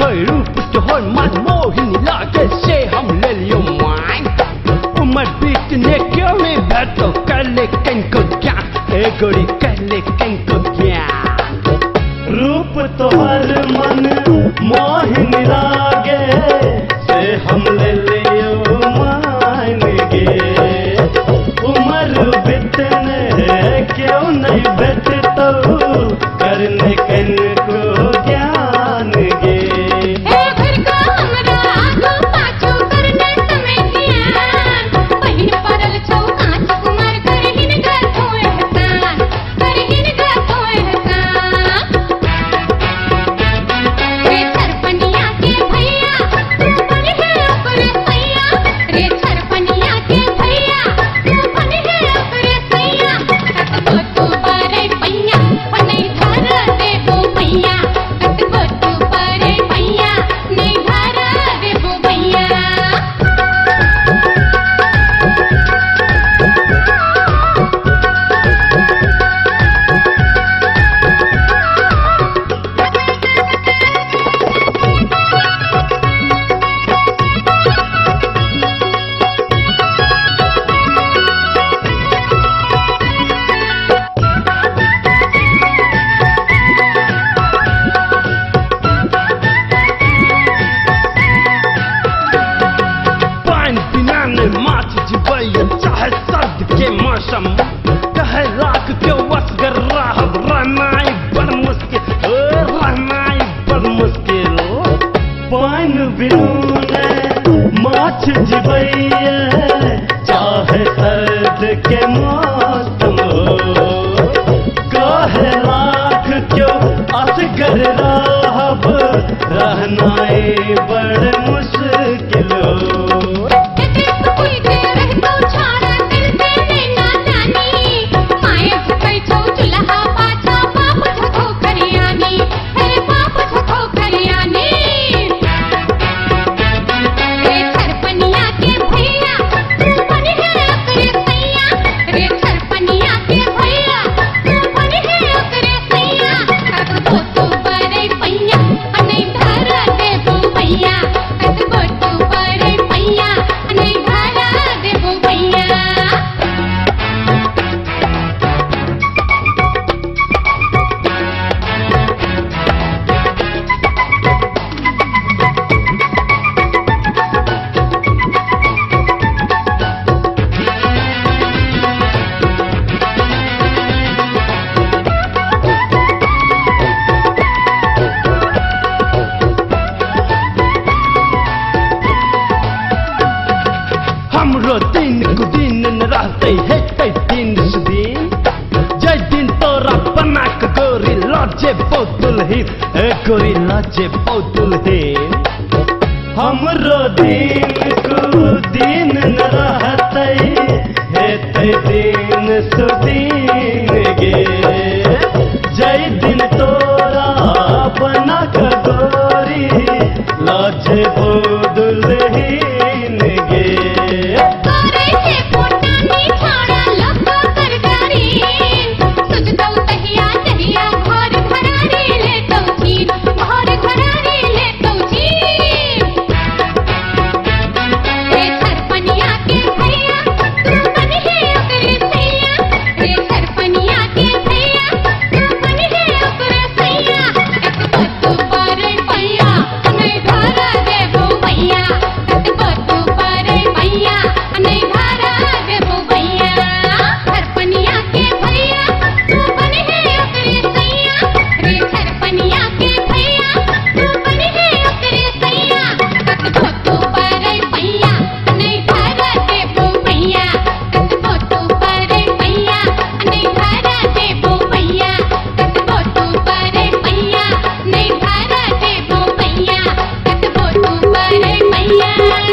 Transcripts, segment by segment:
روپ تمہار من موہن را گے ہم لے لائن امر بیچنے کیوں نہیں بیٹھ کر لے کنک کیا لے کنک کیا روپ تمہار من موہن را گے ہم لو مائن گے امر بی کیوں نہیں بیٹو کرنے ماچھ چاہے درد کے ماتم گاہ راکھ کیوں اصگر راہب رہنا پوتلچے پوتلے ہمرو دن دن رہتے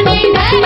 Thank you.